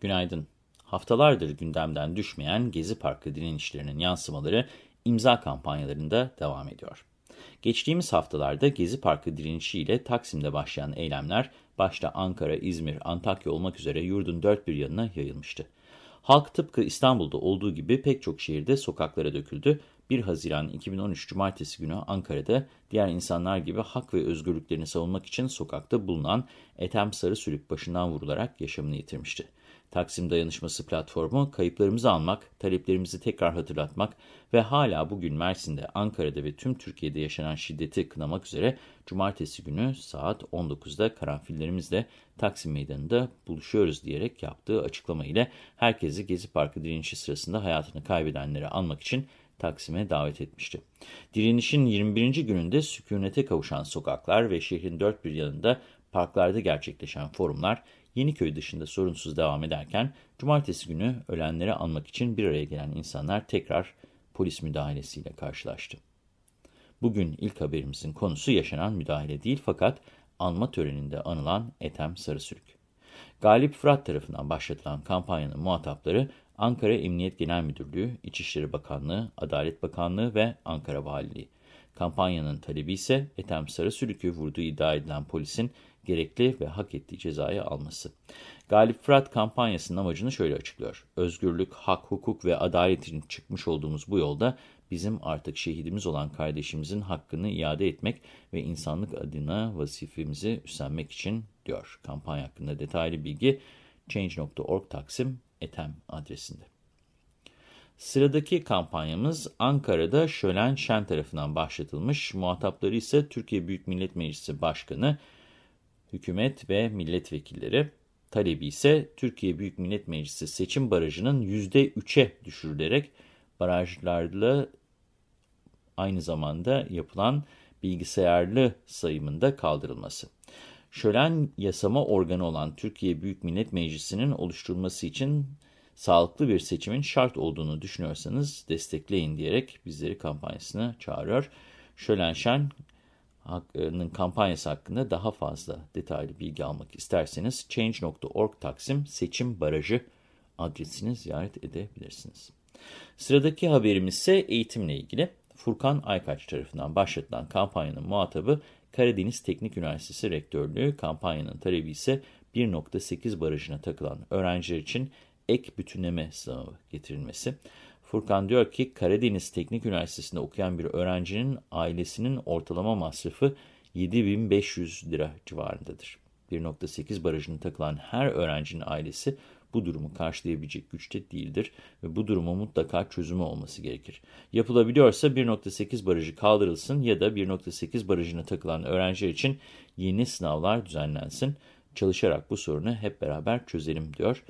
Günaydın. Haftalardır gündemden düşmeyen Gezi Parkı direnişlerinin yansımaları imza kampanyalarında devam ediyor. Geçtiğimiz haftalarda Gezi Parkı direnişiyle Taksim'de başlayan eylemler başta Ankara, İzmir, Antakya olmak üzere yurdun dört bir yanına yayılmıştı. Halk tıpkı İstanbul'da olduğu gibi pek çok şehirde sokaklara döküldü. 1 Haziran 2013 Cumartesi günü Ankara'da diğer insanlar gibi hak ve özgürlüklerini savunmak için sokakta bulunan Ethem Sarı Sülük başından vurularak yaşamını yitirmişti. Taksim Dayanışması platformu kayıplarımızı almak, taleplerimizi tekrar hatırlatmak ve hala bugün Mersin'de, Ankara'da ve tüm Türkiye'de yaşanan şiddeti kınamak üzere Cumartesi günü saat 19'da karanfillerimizle Taksim Meydanı'nda buluşuyoruz diyerek yaptığı açıklama ile herkesi Gezi Parkı direnişi sırasında hayatını kaybedenleri anmak için Taksim'e davet etmişti. Direnişin 21. gününde sükunete kavuşan sokaklar ve şehrin dört bir yanında parklarda gerçekleşen forumlar Yeniköy dışında sorunsuz devam ederken cumartesi günü ölenleri anmak için bir araya gelen insanlar tekrar polis müdahalesiyle karşılaştı. Bugün ilk haberimizin konusu yaşanan müdahale değil fakat anma töreninde anılan Ethem Sarısürük. Galip Fırat tarafından başlatılan kampanyanın muhatapları Ankara Emniyet Genel Müdürlüğü, İçişleri Bakanlığı, Adalet Bakanlığı ve Ankara Valiliği. Kampanyanın talebi ise Ethem Sarısürük'ü vurduğu iddia edilen polisin gerekli ve hak ettiği cezayı alması. Galip Fırat kampanyasının amacını şöyle açıklıyor. Özgürlük, hak, hukuk ve adalet için çıkmış olduğumuz bu yolda bizim artık şehidimiz olan kardeşimizin hakkını iade etmek ve insanlık adına vazifemizi üstlenmek için diyor. Kampanya hakkında detaylı bilgi change.org taksim etem adresinde. Sıradaki kampanyamız Ankara'da Şölen Şen tarafından başlatılmış. Muhatapları ise Türkiye Büyük Millet Meclisi Başkanı, hükümet ve milletvekilleri. Talebi ise Türkiye Büyük Millet Meclisi seçim barajının %3'e düşürülerek barajlarla aynı zamanda yapılan bilgisayarlı sayımında kaldırılması. Şölen yasama organı olan Türkiye Büyük Millet Meclisi'nin oluşturulması için sağlıklı bir seçimin şart olduğunu düşünüyorsanız destekleyin diyerek bizleri kampanyasına çağırıyor. Şölen Şen kampanyası hakkında daha fazla detaylı bilgi almak isterseniz change.org taksim seçim barajı adresini ziyaret edebilirsiniz. Sıradaki haberimiz ise eğitimle ilgili. Furkan Aykaç tarafından başlatılan kampanyanın muhatabı Karadeniz Teknik Üniversitesi Rektörlüğü. Kampanyanın talebi ise 1.8 barajına takılan öğrenciler için ek bütünleme sınavı getirilmesi. Furkan diyor ki Karadeniz Teknik Üniversitesi'nde okuyan bir öğrencinin ailesinin ortalama masrafı 7500 lira civarındadır. 1.8 barajına takılan her öğrencinin ailesi bu durumu karşılayabilecek güçte değildir ve bu duruma mutlaka çözümü olması gerekir. Yapılabiliyorsa 1.8 barajı kaldırılsın ya da 1.8 barajına takılan öğrenciler için yeni sınavlar düzenlensin. Çalışarak bu sorunu hep beraber çözelim diyor.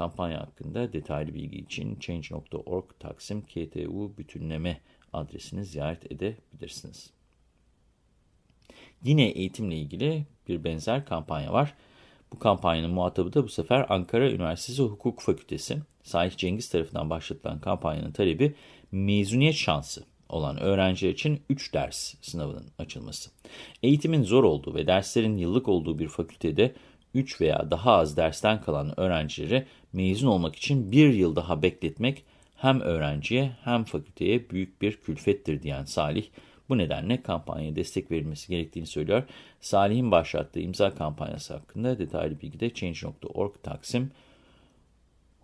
Kampanya hakkında detaylı bilgi için change.org taksim ktu bütünleme adresini ziyaret edebilirsiniz. Yine eğitimle ilgili bir benzer kampanya var. Bu kampanyanın muhatabı da bu sefer Ankara Üniversitesi Hukuk Fakültesi. Salih Cengiz tarafından başlatılan kampanyanın talebi mezuniyet şansı olan öğrenciler için 3 ders sınavının açılması. Eğitimin zor olduğu ve derslerin yıllık olduğu bir fakültede 3 veya daha az dersten kalan öğrencileri mezun olmak için bir yıl daha bekletmek hem öğrenciye hem fakülteye büyük bir külfettir diyen Salih, bu nedenle kampanyaya destek verilmesi gerektiğini söylüyor. Salih'in başlattığı imza kampanyası hakkında detaylı bilgi de change.org taksim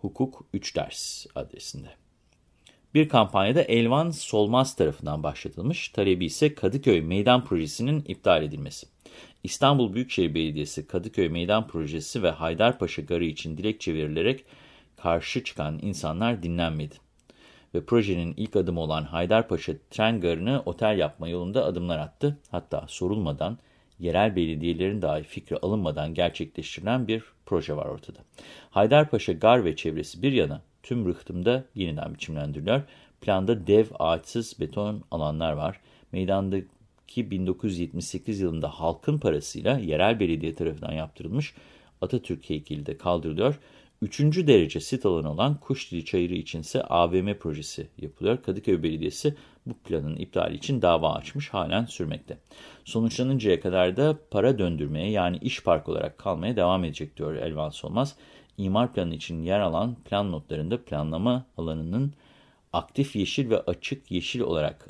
hukuk 3 ders adresinde. Bir kampanyada Elvan Solmaz tarafından başlatılmış, talebi ise Kadıköy Meydan Projesi'nin iptal edilmesi. İstanbul Büyükşehir Belediyesi Kadıköy Meydan Projesi ve Haydarpaşa Garı için dilekçe verilerek karşı çıkan insanlar dinlenmedi. Ve projenin ilk adımı olan Haydarpaşa tren garını otel yapma yolunda adımlar attı. Hatta sorulmadan yerel belediyelerin dahi fikri alınmadan gerçekleştirilen bir proje var ortada. Haydarpaşa Gar ve çevresi bir yana tüm rıhtımda yeniden biçimlendiriliyor. Planda dev ağaçsız beton alanlar var. Meydandaki 1978 yılında halkın parasıyla yerel belediye tarafından yaptırılmış Atatürk heykeli de kaldırılıyor. Üçüncü derece sit alanı olan Kuşdili Çayırı içinse AVM projesi yapılıyor. Kadıköy Belediyesi bu planın iptali için dava açmış halen sürmekte. Sonuçlanıncaya kadar da para döndürmeye yani iş park olarak kalmaya devam edecek diyor Elvan Solmaz. İmar planı için yer alan plan notlarında planlama alanının aktif yeşil ve açık yeşil olarak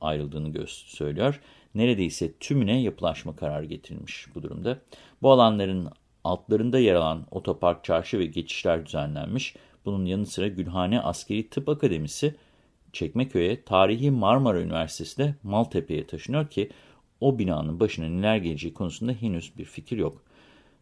ayrıldığını söylüyor. Neredeyse tümüne yapılaşma kararı getirilmiş bu durumda. Bu alanların altlarında yer alan otopark, çarşı ve geçişler düzenlenmiş. Bunun yanı sıra Gülhane Askeri Tıp Akademisi Çekmeköy'e, tarihi Marmara Üniversitesi de Maltepe'ye taşınıyor ki o binanın başına neler geleceği konusunda henüz bir fikir yok.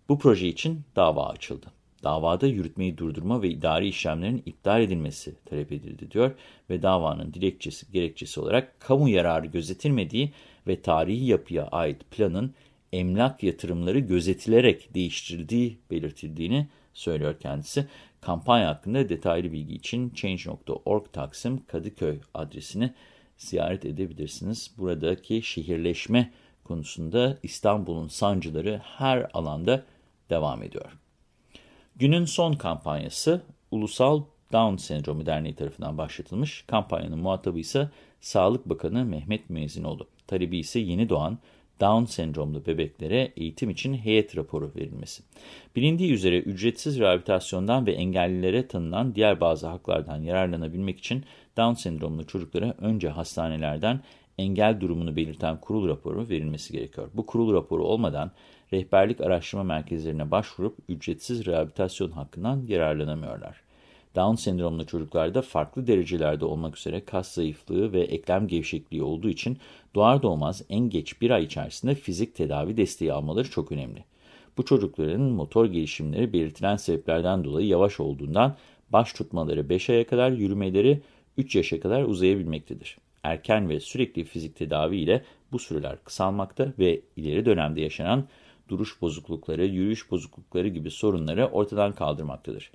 Bu proje için dava açıldı. Davada yürütmeyi durdurma ve idari işlemlerin iptal edilmesi talep edildi diyor ve davanın dilekçesi gerekçesi olarak kamu yararı gözetilmediği ve tarihi yapıya ait planın emlak yatırımları gözetilerek değiştirildiği belirtildiğini söylüyor kendisi. Kampanya hakkında detaylı bilgi için Change.org Taksim Kadıköy adresini ziyaret edebilirsiniz. Buradaki şehirleşme konusunda İstanbul'un sancıları her alanda devam ediyor. Günün son kampanyası Ulusal Down Sendromu Derneği tarafından başlatılmış. Kampanyanın muhatabı ise Sağlık Bakanı Mehmet Müezzinoğlu. Talebi ise yeni doğan Down sendromlu bebeklere eğitim için heyet raporu verilmesi. Bilindiği üzere ücretsiz rehabilitasyondan ve engellilere tanınan diğer bazı haklardan yararlanabilmek için Down sendromlu çocuklara önce hastanelerden engel durumunu belirten kurul raporu verilmesi gerekiyor. Bu kurul raporu olmadan rehberlik araştırma merkezlerine başvurup ücretsiz rehabilitasyon hakkından yararlanamıyorlar. Down sendromlu çocuklarda farklı derecelerde olmak üzere kas zayıflığı ve eklem gevşekliği olduğu için doğar doğmaz en geç bir ay içerisinde fizik tedavi desteği almaları çok önemli. Bu çocukların motor gelişimleri belirtilen sebeplerden dolayı yavaş olduğundan baş tutmaları 5 aya kadar, yürümeleri 3 yaşa kadar uzayabilmektedir. Erken ve sürekli fizik tedavi ile bu süreler kısalmakta ve ileri dönemde yaşanan duruş bozuklukları, yürüyüş bozuklukları gibi sorunları ortadan kaldırmaktadır.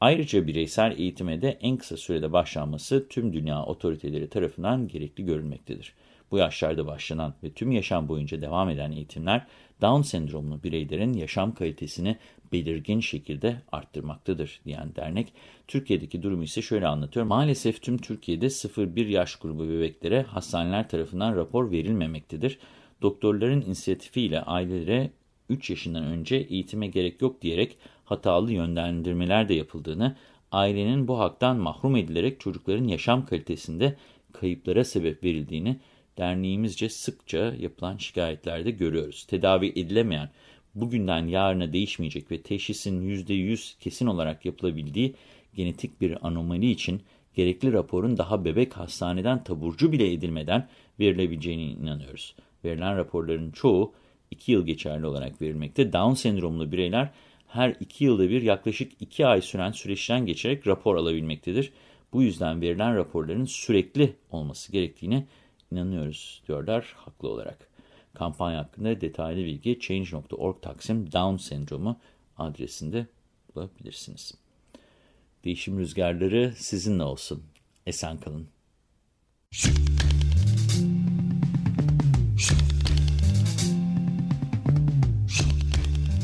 Ayrıca bireysel eğitime de en kısa sürede başlanması tüm dünya otoriteleri tarafından gerekli görülmektedir. Bu yaşlarda başlanan ve tüm yaşam boyunca devam eden eğitimler Down sendromlu bireylerin yaşam kalitesini belirgin şekilde arttırmaktadır diyen dernek. Türkiye'deki durumu ise şöyle anlatıyor. Maalesef tüm Türkiye'de 0-1 yaş grubu bebeklere hastaneler tarafından rapor verilmemektedir. Doktorların inisiyatifiyle ailelere 3 yaşından önce eğitime gerek yok diyerek hatalı yönlendirmeler de yapıldığını, ailenin bu haktan mahrum edilerek çocukların yaşam kalitesinde kayıplara sebep verildiğini derneğimizce sıkça yapılan şikayetlerde görüyoruz. Tedavi edilemeyen, bugünden yarına değişmeyecek ve teşhisin %100 kesin olarak yapılabildiği genetik bir anomali için gerekli raporun daha bebek hastaneden taburcu bile edilmeden verilebileceğine inanıyoruz. Verilen raporların çoğu 2 yıl geçerli olarak verilmekte. Down sendromlu bireyler her 2 yılda bir yaklaşık 2 ay süren süreçten geçerek rapor alabilmektedir. Bu yüzden verilen raporların sürekli olması gerektiğine inanıyoruz diyorlar haklı olarak. Kampanya hakkında detaylı bilgi Change.org Taksim Down Sendromu adresinde bulabilirsiniz. Değişim rüzgarları sizinle olsun. Esen kalın.